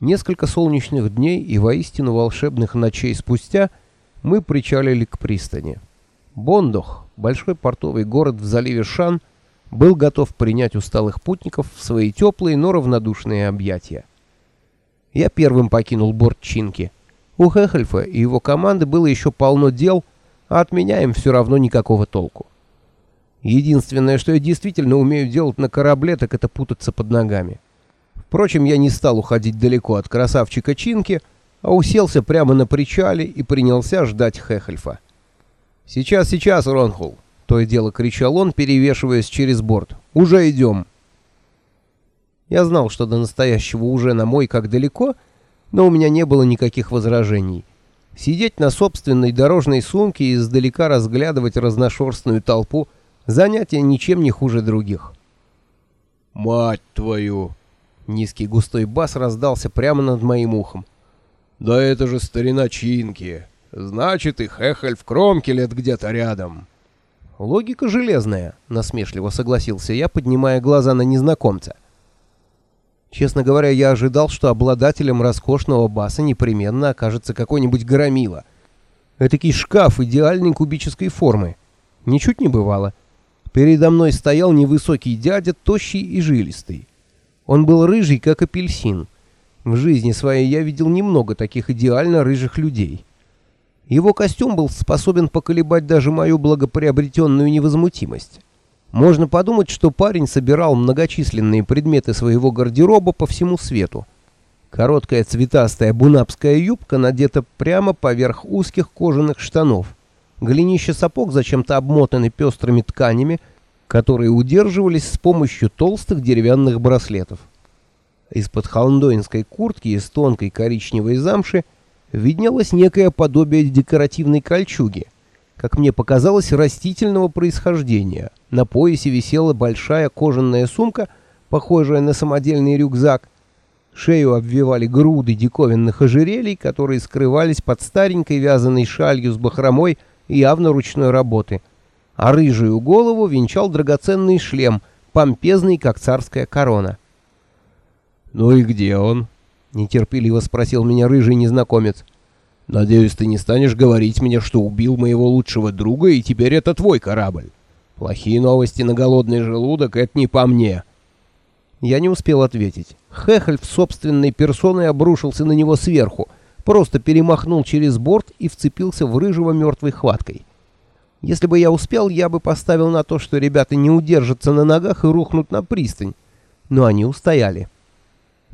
Несколько солнечных дней и воистину волшебных ночей спустя мы причалили к пристани. Бондох, большой портовый город в заливе Шан, был готов принять усталых путников в свои теплые, но равнодушные объятия. Я первым покинул борт Чинки. У Хехельфа и его команды было еще полно дел, а от меня им все равно никакого толку. Единственное, что я действительно умею делать на корабле, так это путаться под ногами. Впрочем, я не стал уходить далеко от красавчика Чинки, а уселся прямо на причале и принялся ждать Хехельфа. «Сейчас, сейчас, Ронхул!» — то и дело кричал он, перевешиваясь через борт. «Уже идем!» Я знал, что до настоящего уже на мой как далеко, но у меня не было никаких возражений. Сидеть на собственной дорожной сумке и издалека разглядывать разношерстную толпу — занятие ничем не хуже других. «Мать твою!» Низкий густой бас раздался прямо над моим ухом. «Да это же старина Чинки! Значит, и Хехель в кромке лет где-то рядом!» «Логика железная», — насмешливо согласился я, поднимая глаза на незнакомца. Честно говоря, я ожидал, что обладателем роскошного баса непременно окажется какой-нибудь громила. Этакий шкаф идеальной кубической формы. Ничуть не бывало. Передо мной стоял невысокий дядя, тощий и жилистый. Он был рыжий, как апельсин. В жизни своей я видел немного таких идеально рыжих людей. Его костюм был способен поколебать даже мою благоприобретенную невозмутимость. Можно подумать, что парень собирал многочисленные предметы своего гардероба по всему свету. Короткая цветастая бунапская юбка надета прямо поверх узких кожаных штанов. Голенище сапог зачем-то обмотаны пестрыми тканями, которые удерживались с помощью толстых деревянных браслетов. Из-под холндоинской куртки из тонкой коричневой замши виднелось некое подобие декоративной кольчуги, как мне показалось, растительного происхождения. На поясе висела большая кожаная сумка, похожая на самодельный рюкзак. Шею обвивали груды диковинных ожерелий, которые скрывались под старенькой вязаной шалью с бахромой явно ручной работы — а рыжую голову венчал драгоценный шлем, помпезный, как царская корона. «Ну и где он?» — нетерпеливо спросил меня рыжий незнакомец. «Надеюсь, ты не станешь говорить мне, что убил моего лучшего друга, и теперь это твой корабль. Плохие новости на голодный желудок — это не по мне». Я не успел ответить. Хехель в собственной персоной обрушился на него сверху, просто перемахнул через борт и вцепился в рыжего мертвой хваткой. Если бы я успел, я бы поставил на то, что ребята не удержатся на ногах и рухнут на пристань. Но они устояли.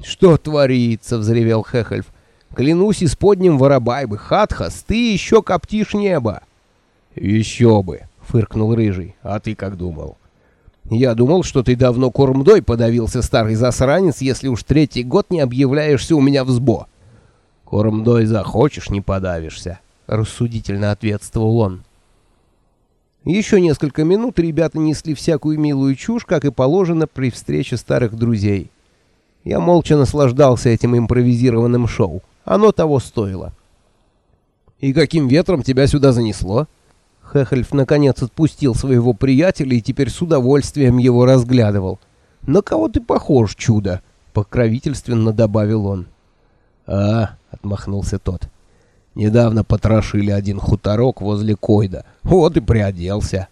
«Что творится?» — взревел Хехельф. «Клянусь исподним Воробайбы, Хатхас, ты еще коптишь небо!» «Еще бы!» — фыркнул Рыжий. «А ты как думал?» «Я думал, что ты давно кормдой подавился, старый засранец, если уж третий год не объявляешься у меня в сбо». «Кормдой захочешь, не подавишься», — рассудительно ответствовал он. Еще несколько минут ребята несли всякую милую чушь, как и положено при встрече старых друзей. Я молча наслаждался этим импровизированным шоу. Оно того стоило. «И каким ветром тебя сюда занесло?» Хехельф наконец отпустил своего приятеля и теперь с удовольствием его разглядывал. «На кого ты похож, чудо?» — покровительственно добавил он. «А», — отмахнулся тот, Недавно потрошили один хуторок возле Койда. Вот и приоделся.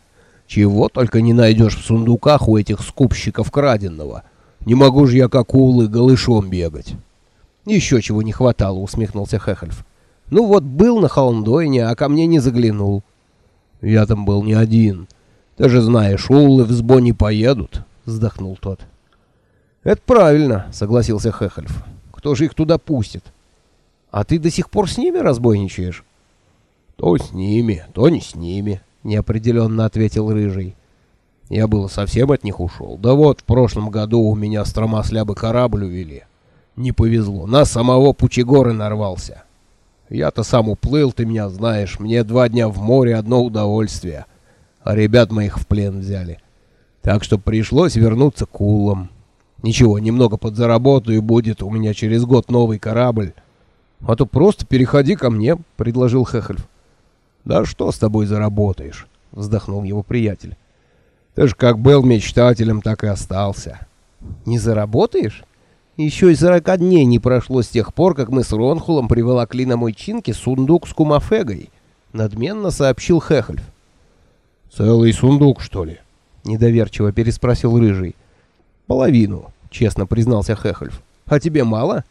Чего только не найдешь в сундуках у этих скупщиков краденного. Не могу же я как улы голышом бегать. Еще чего не хватало, усмехнулся Хехельф. Ну вот был на Холмдойне, а ко мне не заглянул. Я там был не один. Ты же знаешь, улы в сбо не поедут, вздохнул тот. Это правильно, согласился Хехельф. Кто же их туда пустит? А ты до сих пор с ними разбойничаешь? То с ними, то не с ними, неопределенно ответил Рыжий. Я было совсем от них ушел. Да вот, в прошлом году у меня стромослябы корабль увели. Не повезло, на самого Пучегоры нарвался. Я-то сам уплыл, ты меня знаешь, мне два дня в море одно удовольствие. А ребят моих в плен взяли. Так что пришлось вернуться к улам. Ничего, немного подзаработаю, будет у меня через год новый корабль. А то просто переходи ко мне, предложил Хехельф. Да что с тобой заработаешь, вздохнул его приятель. Ты ж как был мечтателем, так и остался. Не заработаешь? Еще и сорока дней не прошло с тех пор, как мы с Ронхулом приволокли на мой чинке сундук с кумафегой, надменно сообщил Хехельф. Целый сундук, что ли? Недоверчиво переспросил Рыжий. Половину, честно признался Хехельф. А тебе мало?